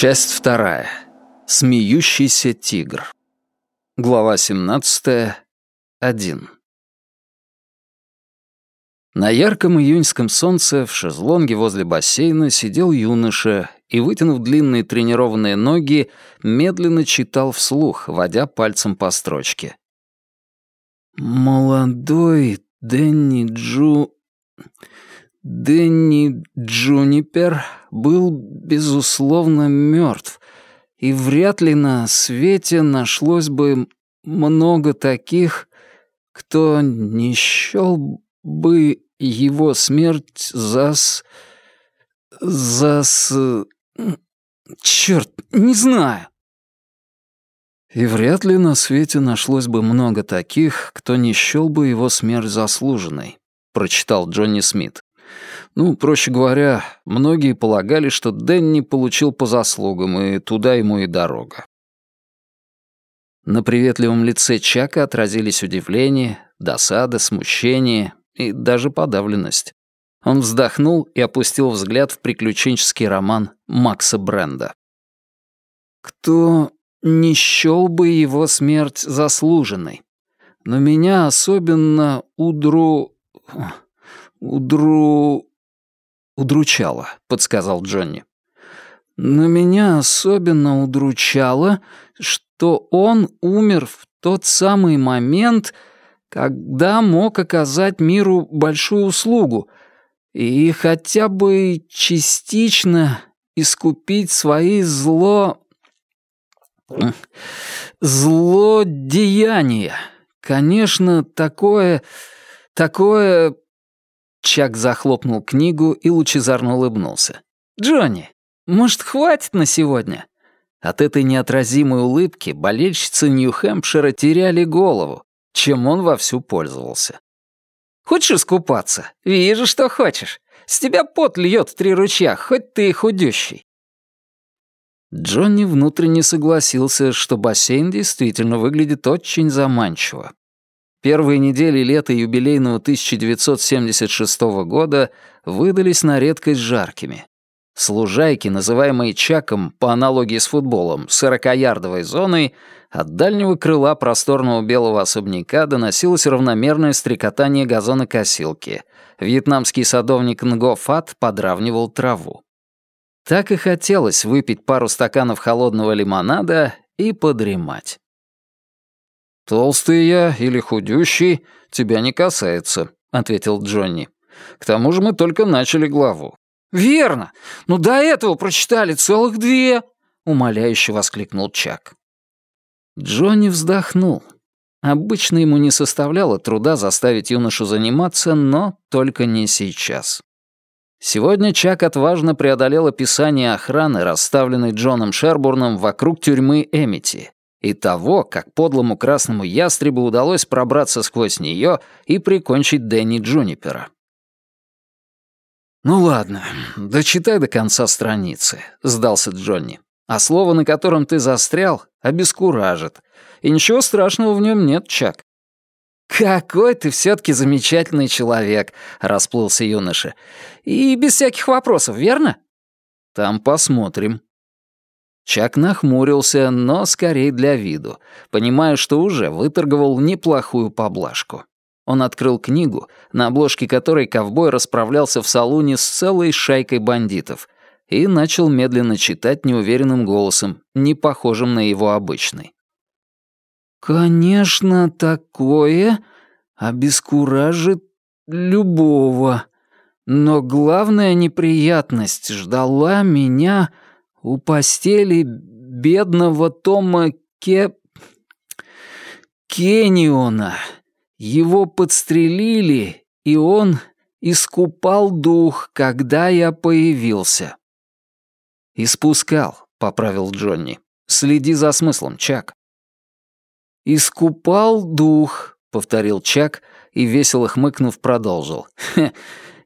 Часть вторая. Смеющийся тигр. Глава 17. 1. На ярком июньском солнце в шезлонге возле бассейна сидел юноша и, вытянув длинные тренированные ноги, медленно читал вслух, водя пальцем по строчке. «Молодой Дэнни Джу... Дэнни Джунипер был, безусловно, мертв, и вряд ли на свете нашлось бы много таких, кто не счел бы его смерть за с... за с... Чёрт, не знаю. И вряд ли на свете нашлось бы много таких, кто не счёл бы его смерть заслуженной, прочитал Джонни Смит. Ну, проще говоря, многие полагали, что Дэнни получил по заслугам, и туда ему и дорога. На приветливом лице Чака отразились удивление, досада, смущение и даже подавленность. Он вздохнул и опустил взгляд в приключенческий роман Макса Бренда. «Кто не счёл бы его смерть заслуженной? Но меня особенно удру... удру удручало», — подсказал Джонни. «Но меня особенно удручало, что он умер в тот самый момент, когда мог оказать миру большую услугу и хотя бы частично искупить свои зло... злодеяния. Конечно, такое... такое Чак захлопнул книгу и лучезарно улыбнулся. «Джонни, может, хватит на сегодня?» От этой неотразимой улыбки болельщицы Нью-Хэмпшира теряли голову, чем он вовсю пользовался. «Хочешь искупаться? Вижу, что хочешь. С тебя пот льет в три ручья, хоть ты и худющий». Джонни внутренне согласился, что бассейн действительно выглядит очень заманчиво. Первые недели лета юбилейного 1976 года выдались на редкость жаркими. С лужайки, называемой Чаком по аналогии с футболом, сорокаярдовой зоной, от дальнего крыла просторного белого особняка доносилось равномерное стрекотание газонокосилки. Вьетнамский садовник Нго Фат подравнивал траву. Так и хотелось выпить пару стаканов холодного лимонада и подремать. «Толстый я или худющий, тебя не касается», — ответил Джонни. «К тому же мы только начали главу». «Верно! Ну до этого прочитали целых две!» — умоляюще воскликнул Чак. Джонни вздохнул. Обычно ему не составляло труда заставить юношу заниматься, но только не сейчас. Сегодня Чак отважно преодолел описание охраны, расставленной Джоном Шербурном вокруг тюрьмы Эмити, и того, как подлому красному ястребу удалось пробраться сквозь нее и прикончить Дэнни Джунипера. «Ну ладно, дочитай до конца страницы», — сдался Джонни. «А слово, на котором ты застрял, обескуражит. И ничего страшного в нем нет, Чак». «Какой ты все-таки замечательный человек», — расплылся юноша. «И без всяких вопросов, верно?» «Там посмотрим», Чак нахмурился, но скорее для виду, понимая, что уже выторговал неплохую поблажку. Он открыл книгу, на обложке которой ковбой расправлялся в салуне с целой шайкой бандитов, и начал медленно читать неуверенным голосом, не похожим на его обычный. «Конечно, такое обескуражит любого, но главная неприятность ждала меня у постели бедного Тома Ке... Кениона. Его подстрелили, и он искупал дух, когда я появился. «Испускал», — поправил Джонни. «Следи за смыслом, Чак». «Искупал дух», — повторил Чак и, весело хмыкнув, продолжил.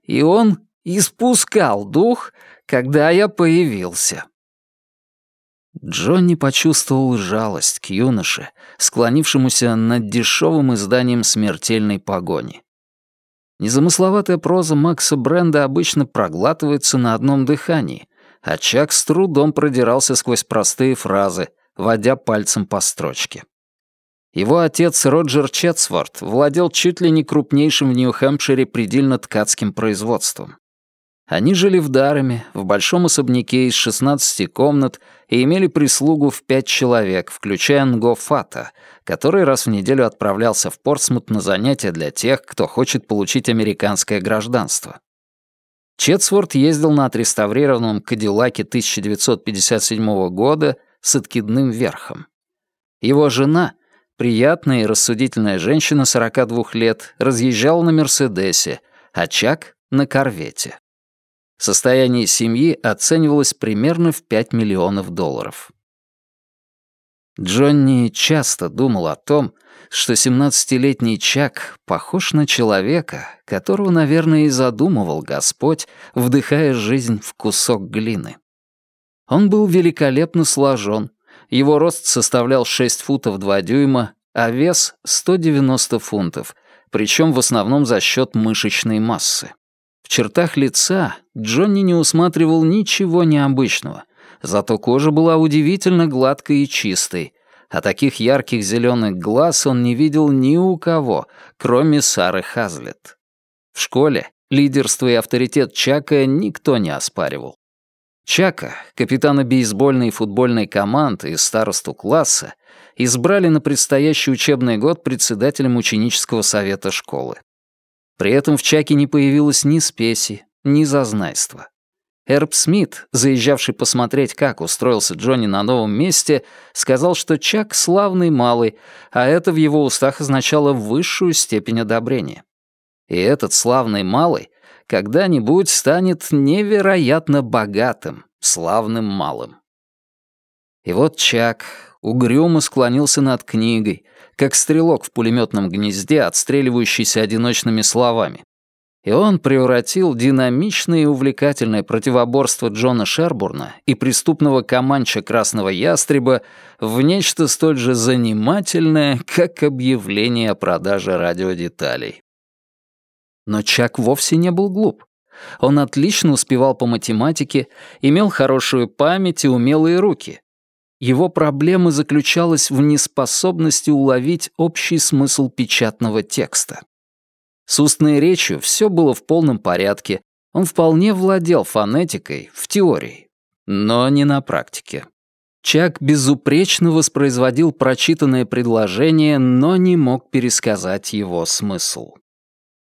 «И он испускал дух, когда я появился». Джонни почувствовал жалость к юноше, склонившемуся над дешевым изданием смертельной погони. Незамысловатая проза Макса Бренда обычно проглатывается на одном дыхании, а Чак с трудом продирался сквозь простые фразы, водя пальцем по строчке. Его отец Роджер Четсворт владел чуть ли не крупнейшим в Нью-Хэмпшире предельно-ткацким производством. Они жили в Дарами, в большом особняке из 16 комнат и имели прислугу в пять человек, включая Нго Фата, который раз в неделю отправлялся в Портсмут на занятия для тех, кто хочет получить американское гражданство. Четсворт ездил на отреставрированном Кадиллаке 1957 года с откидным верхом. Его жена, приятная и рассудительная женщина 42 лет, разъезжала на Мерседесе, а Чак — на Корвете. Состояние семьи оценивалось примерно в 5 миллионов долларов. Джонни часто думал о том, что 17-летний Чак похож на человека, которого, наверное, и задумывал Господь, вдыхая жизнь в кусок глины. Он был великолепно сложен, его рост составлял 6 футов 2 дюйма, а вес — 190 фунтов, причем в основном за счет мышечной массы. В чертах лица Джонни не усматривал ничего необычного, зато кожа была удивительно гладкой и чистой, а таких ярких зеленых глаз он не видел ни у кого, кроме Сары Хазлет. В школе лидерство и авторитет Чака никто не оспаривал. Чака, капитана бейсбольной и футбольной команды и старосту класса, избрали на предстоящий учебный год председателем ученического совета школы. При этом в Чаке не появилось ни спеси, ни зазнайства. Эрб Смит, заезжавший посмотреть, как устроился Джонни на новом месте, сказал, что Чак славный малый, а это в его устах означало высшую степень одобрения. И этот славный малый когда-нибудь станет невероятно богатым, славным малым. И вот Чак угрюмо склонился над книгой, как стрелок в пулеметном гнезде, отстреливающийся одиночными словами. И он превратил динамичное и увлекательное противоборство Джона Шербурна и преступного команча Красного Ястреба в нечто столь же занимательное, как объявление о продаже радиодеталей. Но Чак вовсе не был глуп. Он отлично успевал по математике, имел хорошую память и умелые руки. Его проблема заключалась в неспособности уловить общий смысл печатного текста. С устной речью все было в полном порядке, он вполне владел фонетикой в теории, но не на практике. Чак безупречно воспроизводил прочитанное предложение, но не мог пересказать его смысл.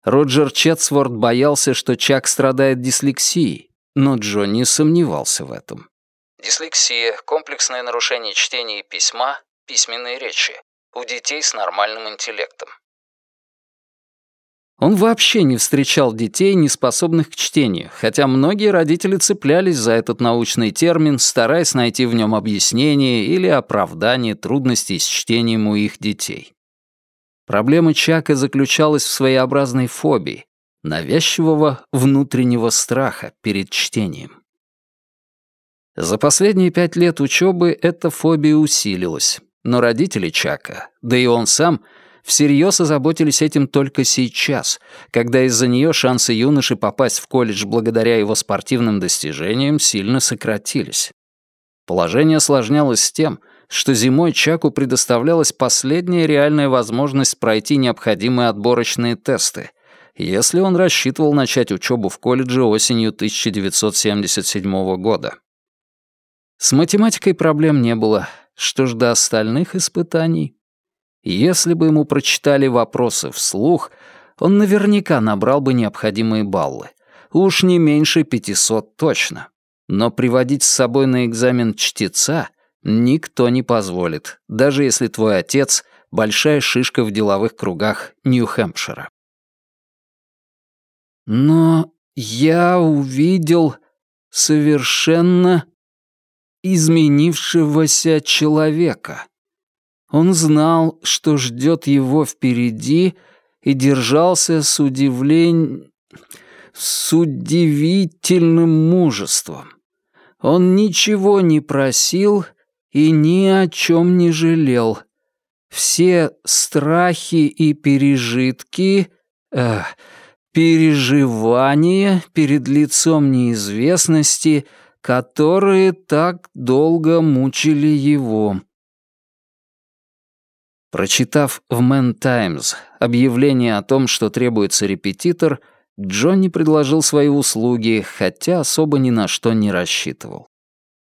Роджер Четсворт боялся, что Чак страдает дислексией, но Джонни сомневался в этом. Дислексия – комплексное нарушение чтения и письма, письменной речи, у детей с нормальным интеллектом. Он вообще не встречал детей, не способных к чтению, хотя многие родители цеплялись за этот научный термин, стараясь найти в нем объяснение или оправдание трудностей с чтением у их детей. Проблема Чака заключалась в своеобразной фобии, навязчивого внутреннего страха перед чтением. За последние пять лет учебы эта фобия усилилась, но родители Чака, да и он сам, всерьез озаботились этим только сейчас, когда из-за нее шансы юноши попасть в колледж благодаря его спортивным достижениям сильно сократились. Положение осложнялось тем, что зимой Чаку предоставлялась последняя реальная возможность пройти необходимые отборочные тесты, если он рассчитывал начать учебу в колледже осенью 1977 года. С математикой проблем не было. Что ж до остальных испытаний? Если бы ему прочитали вопросы вслух, он наверняка набрал бы необходимые баллы. Уж не меньше 500 точно. Но приводить с собой на экзамен чтеца никто не позволит, даже если твой отец — большая шишка в деловых кругах Нью-Хэмпшира. Но я увидел совершенно изменившегося человека. Он знал, что ждет его впереди, и держался с удивлением... с удивительным мужеством. Он ничего не просил и ни о чем не жалел. Все страхи и пережитки... Э, переживания перед лицом неизвестности — которые так долго мучили его. Прочитав в «Мэн Таймс» объявление о том, что требуется репетитор, Джонни предложил свои услуги, хотя особо ни на что не рассчитывал.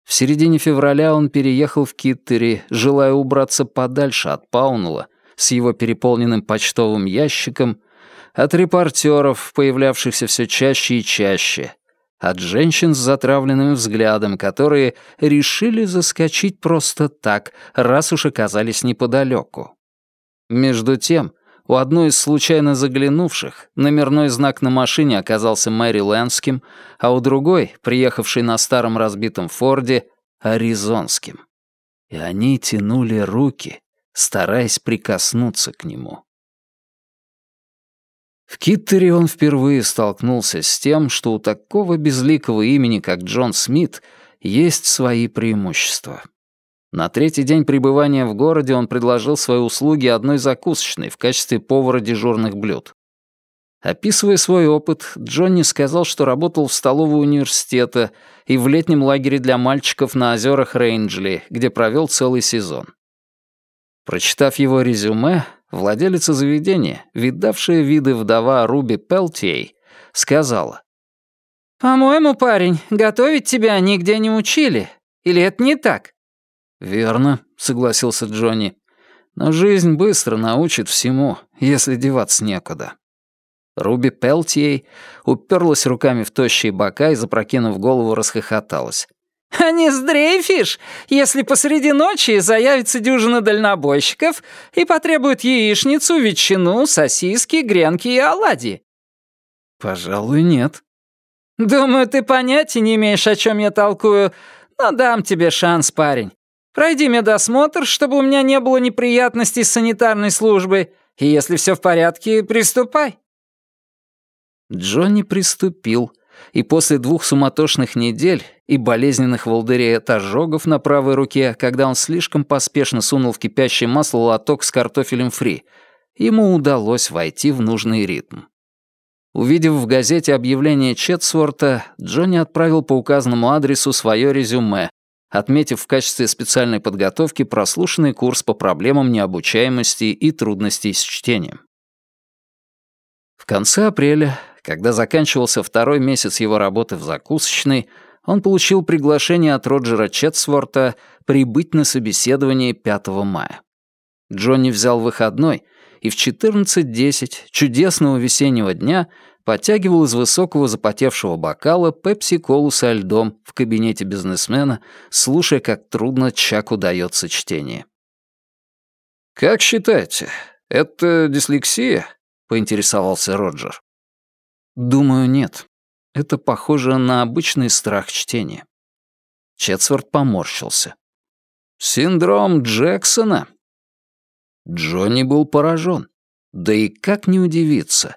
В середине февраля он переехал в Киттери, желая убраться подальше от Паунула с его переполненным почтовым ящиком, от репортеров, появлявшихся все чаще и чаще, от женщин с затравленным взглядом, которые решили заскочить просто так, раз уж оказались неподалеку. Между тем, у одной из случайно заглянувших номерной знак на машине оказался Мэри Лэнским, а у другой, приехавшей на старом разбитом Форде, Аризонским. И они тянули руки, стараясь прикоснуться к нему. В Киттере он впервые столкнулся с тем, что у такого безликого имени, как Джон Смит, есть свои преимущества. На третий день пребывания в городе он предложил свои услуги одной закусочной в качестве повара дежурных блюд. Описывая свой опыт, Джонни сказал, что работал в столовой университета и в летнем лагере для мальчиков на озерах Рейнджли, где провел целый сезон. Прочитав его резюме, владелица заведения, видавшая виды вдова Руби Пелтей, сказала, «По-моему, парень, готовить тебя нигде не учили. Или это не так?» «Верно», — согласился Джонни. «Но жизнь быстро научит всему, если деваться некуда». Руби Пелтьей уперлась руками в тощие бока и, запрокинув голову, расхохоталась. «А не сдрейфишь, если посреди ночи заявится дюжина дальнобойщиков и потребует яичницу, ветчину, сосиски, гренки и оладьи?» «Пожалуй, нет». «Думаю, ты понятия не имеешь, о чем я толкую, но дам тебе шанс, парень. Пройди медосмотр, чтобы у меня не было неприятностей с санитарной службой, и если все в порядке, приступай». Джонни приступил, и после двух суматошных недель и болезненных волдырей от ожогов на правой руке, когда он слишком поспешно сунул в кипящее масло лоток с картофелем фри, ему удалось войти в нужный ритм. Увидев в газете объявление Четсворта, Джонни отправил по указанному адресу свое резюме, отметив в качестве специальной подготовки прослушанный курс по проблемам необучаемости и трудностей с чтением. В конце апреля, когда заканчивался второй месяц его работы в закусочной, он получил приглашение от Роджера Четсворта прибыть на собеседование 5 мая. Джонни взял выходной и в 14.10 чудесного весеннего дня подтягивал из высокого запотевшего бокала пепси-колу со льдом в кабинете бизнесмена, слушая, как трудно Чаку дается чтение. «Как считаете, это дислексия?» — поинтересовался Роджер. «Думаю, нет. Это похоже на обычный страх чтения». Четсворт поморщился. «Синдром Джексона?» Джонни был поражен. Да и как не удивиться.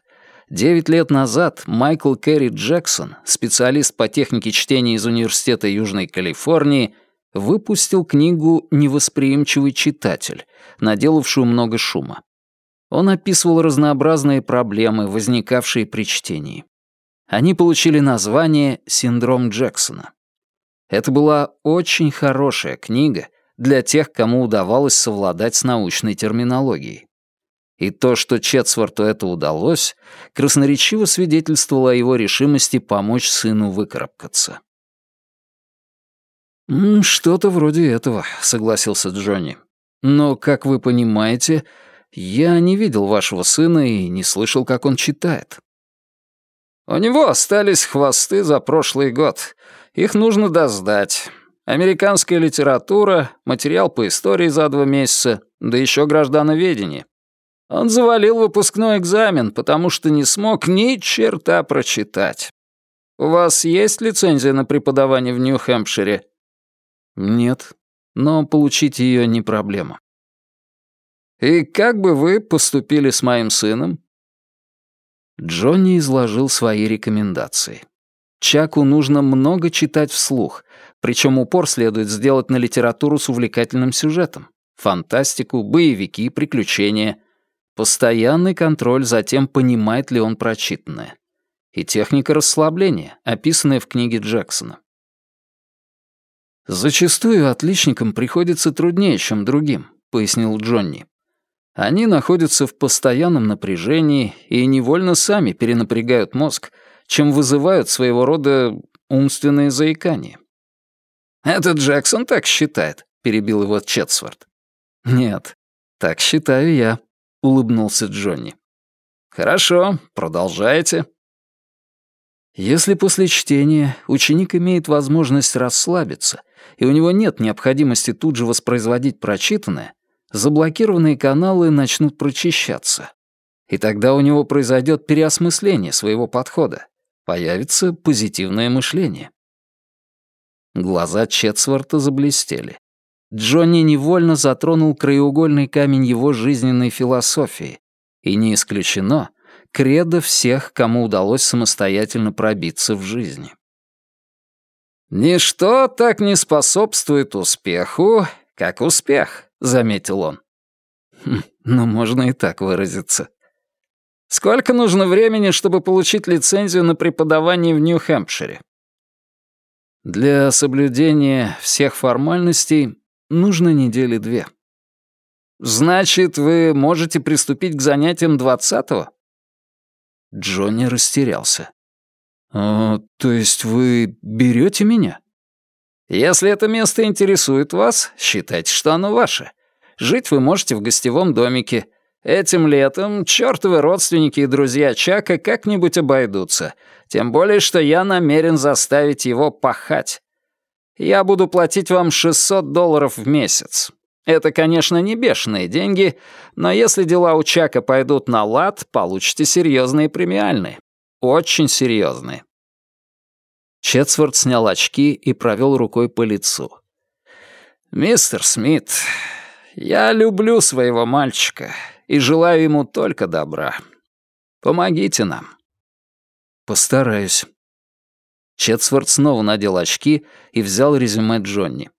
Девять лет назад Майкл Керри Джексон, специалист по технике чтения из Университета Южной Калифорнии, выпустил книгу «Невосприимчивый читатель», наделавшую много шума. Он описывал разнообразные проблемы, возникавшие при чтении. Они получили название «Синдром Джексона». Это была очень хорошая книга для тех, кому удавалось совладать с научной терминологией. И то, что Четсворту это удалось, красноречиво свидетельствовало о его решимости помочь сыну выкарабкаться. «Что-то вроде этого», — согласился Джонни. «Но, как вы понимаете, я не видел вашего сына и не слышал, как он читает». «У него остались хвосты за прошлый год. Их нужно доздать. Американская литература, материал по истории за два месяца, да еще граждановедение. Он завалил выпускной экзамен, потому что не смог ни черта прочитать. У вас есть лицензия на преподавание в Нью-Хэмпшире? Нет, но получить ее не проблема. И как бы вы поступили с моим сыном? Джонни изложил свои рекомендации. Чаку нужно много читать вслух, причем упор следует сделать на литературу с увлекательным сюжетом. Фантастику, боевики, приключения — Постоянный контроль за тем, понимает ли он прочитанное. И техника расслабления, описанная в книге Джексона. «Зачастую отличникам приходится труднее, чем другим», — пояснил Джонни. «Они находятся в постоянном напряжении и невольно сами перенапрягают мозг, чем вызывают своего рода умственные заикания». «Это Джексон так считает», — перебил его Четсворт. «Нет, так считаю я», — улыбнулся Джонни. «Хорошо, продолжайте». Если после чтения ученик имеет возможность расслабиться, и у него нет необходимости тут же воспроизводить прочитанное, заблокированные каналы начнут прочищаться. И тогда у него произойдет переосмысление своего подхода, появится позитивное мышление. Глаза Четсворта заблестели. Джонни невольно затронул краеугольный камень его жизненной философии, и не исключено, кредо всех, кому удалось самостоятельно пробиться в жизни. «Ничто так не способствует успеху, как успех», — заметил он. Хм, ну, можно и так выразиться. «Сколько нужно времени, чтобы получить лицензию на преподавание в Нью-Хэмпшире?» Для соблюдения всех формальностей нужно недели две. «Значит, вы можете приступить к занятиям двадцатого?» Джонни растерялся. «А, то есть вы берете меня?» «Если это место интересует вас, считайте, что оно ваше. Жить вы можете в гостевом домике. Этим летом чертовы родственники и друзья Чака как-нибудь обойдутся, тем более, что я намерен заставить его пахать. Я буду платить вам 600 долларов в месяц. Это, конечно, не бешеные деньги, но если дела у Чака пойдут на лад, получите серьезные премиальные. Очень серьезные. Четсворт снял очки и провел рукой по лицу. «Мистер Смит, я люблю своего мальчика и желаю ему только добра. Помогите нам». «Постараюсь». Четсворт снова надел очки и взял резюме Джонни.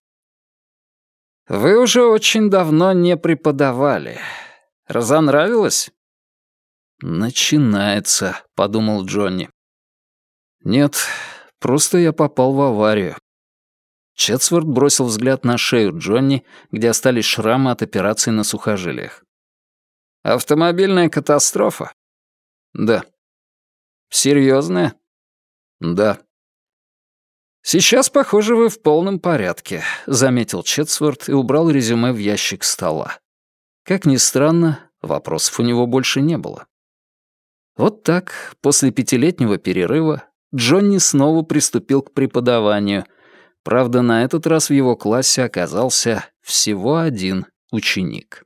«Вы уже очень давно не преподавали. Разонравилось?» «Начинается», — подумал Джонни. «Нет, просто я попал в аварию». Четсворт бросил взгляд на шею Джонни, где остались шрамы от операции на сухожилиях. «Автомобильная катастрофа?» «Да». «Серьезная?» «Да». «Сейчас, похоже, вы в полном порядке», — заметил Четсворт и убрал резюме в ящик стола. Как ни странно, вопросов у него больше не было. Вот так, после пятилетнего перерыва, Джонни снова приступил к преподаванию. Правда, на этот раз в его классе оказался всего один ученик.